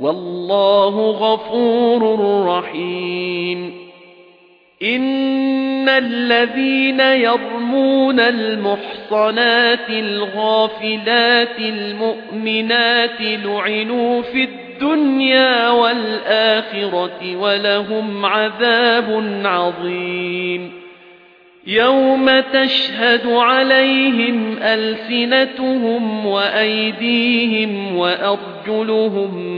والله غفور رحيم. إن الذين يرمون المحصنات الغافلات المؤمنات لعنوا في الدنيا والآخرة ولهم عذاب عظيم. يَوْمَ تَشْهَدُ عَلَيْهِمْ أَلْسِنَتُهُمْ وَأَيْدِيهِمْ وَأَرْجُلُهُم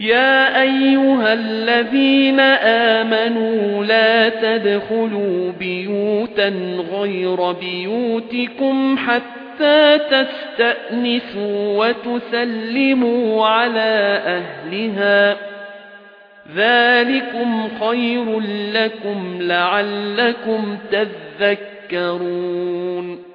يا أيها الذين آمنوا لا تدخلوا بيوتا غير بيوتكم حتى تستأنسوا وتسلموا على أهلها. ذلكم خير لكم لعلكم تذكرون.